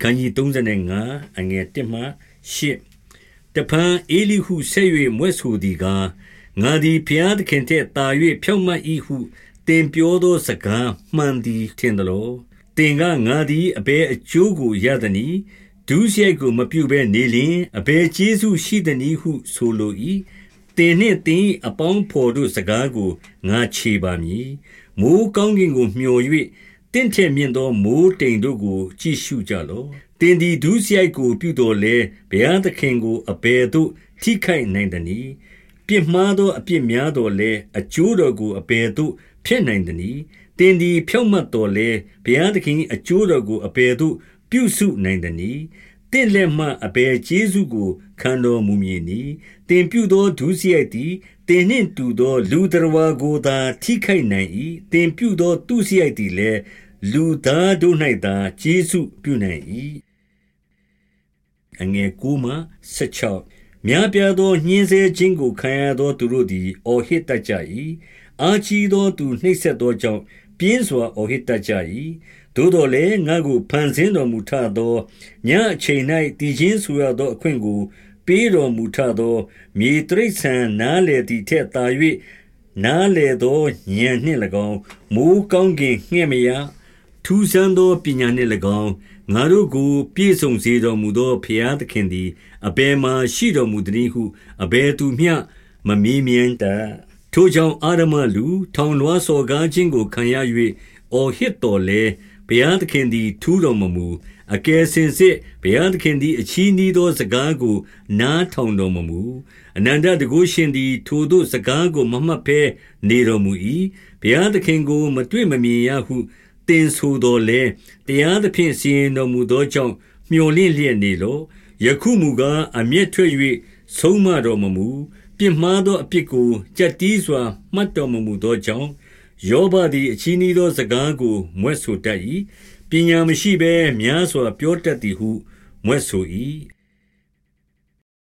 ခန်းကြီး35အငယ်1မှ8တဖန်အေလိဟုဆက်၍မွဲ့ဆိုသည်ကားငါသည်ဘုရားသခင်ထက်သာ၍ဖြောင့်မတ်၏ဟုတင်ပြောသောစကားမှန်သည်ထင်သလောတင်ကငါသည်အဘယ်အကျိုးကိုရသည်နည်းဒုစရိုက်ကိုမပြုဘဲနေလျင်အဘယ်ကျေးဇူးရှိသည်နည်းဟုဆိုလို၏တင်နှင့်တင်အပေါင်းဖော်တို့စကားကိုငါခြေပါမည်မိုးကောင်းကင်ကိုမျှော်၍ တင့်ထက်မြင့်သောမိုးတိမ်တို့ကို ကြည့်ရှုကြလော့တင်ဒီဒုစရိုက်ကို ပြုတော်လဲဘုရားသခင်ကိုအဘယ်သို့ ထိခိုက်နိုင်သနည်းပြစ်မှားသောအပြစ်များတော်လဲအကျိုးတော်ကိုအဘယ်သို့ ဖြစ်နိုင်သနည်းတင်ဒီဖြောက်မှတ်တော်လဲဘုရားသခင်အကျိုးတော်ကိုအဘယ်သို့ ပြုစုနိုင်သနည်းတင့်လက်မှအဘယ်ကျေးဇူးကို ခံတော်မူမည်နည်းတင်ပြုသောဒုစရိုက်သည်တင်နှင့်တူသော လူတော်ဝါကိုသာ ထိခိုက်နိုင်၏တင်ပြုသောသူစရိုက်သည်လည်းလူသားတို့၌သာကျေးဇူးပြုနိုင်၏အငယ်9မှ16များပြားသောညှင်းဆဲခြင်းကိုခံရသောသူတို့သည်အော်ဟစ်တတ်ကြ၏အာချီသောသူနှိပ်စက်သောကြောင့်ပြင်းစွာအော်ဟစ်တတ်ကြ၏ သို့တော်လည်းငါကိုဖန်ဆင်းတော်မူထသောညအချိန်၌တည်ခြင်းဆိုရသောအခွင့်ကို ပေးတော်မူထသော မြေတရိษံနားလေသည့်ထက်သာ၍နားလေသောဉာဏ်နှင့်၎င်းမိုးကောင်းကင်ငှဲ့မရထူးဆန်းသောပညာနှင့်၎င်းငါတို့ကို ပြည့်စုံစေတော်မူသောဘုရားသခင်သည်အဘယ်မှာရှိတော်မူသည်ဟုအဘယ်သူမျှမမေးမြန်းတတ်ထိုကြောင့်အာရမလူ ထောင်လွှားစော်ကားခြင်းကိုခံရ၍အော်ဟစ်တော်လဲ ဘုရားသခင်သည် ထူးတော်မမူ အကယ်စင်စစ် ဘုရားသခင်သည် အချီးနှီးသော စကားကို နားထောင်တော်မမူ အနန္တတကုရှင်သည် ထိုသို့စကားကို မမှတ်ဘဲနေတော်မူ၏ဘုရားသခင်ကို မတွေ့မမြင်ရဟုတင်ဆိုတော်လဲတရားသဖြင့် စီရင်တော်မူသောကြောင့်မျှော်လင့်လျက်နေလောယခုမူကား အမျက်ထွက်၍ဆုံးမတော်မမူ ပြစ်မှားသောအပြစ်ကိုကြက်တီးစွာ မှတ်တော်မမူသောကြောင့် ယောဘသည် အချီးနှီးသောစကားကိုမွဲ့ဆိုတတ်၏ပညာမရှိဘဲ များစွာပြောတတ်သည်ဟု မြွက်ဆို၏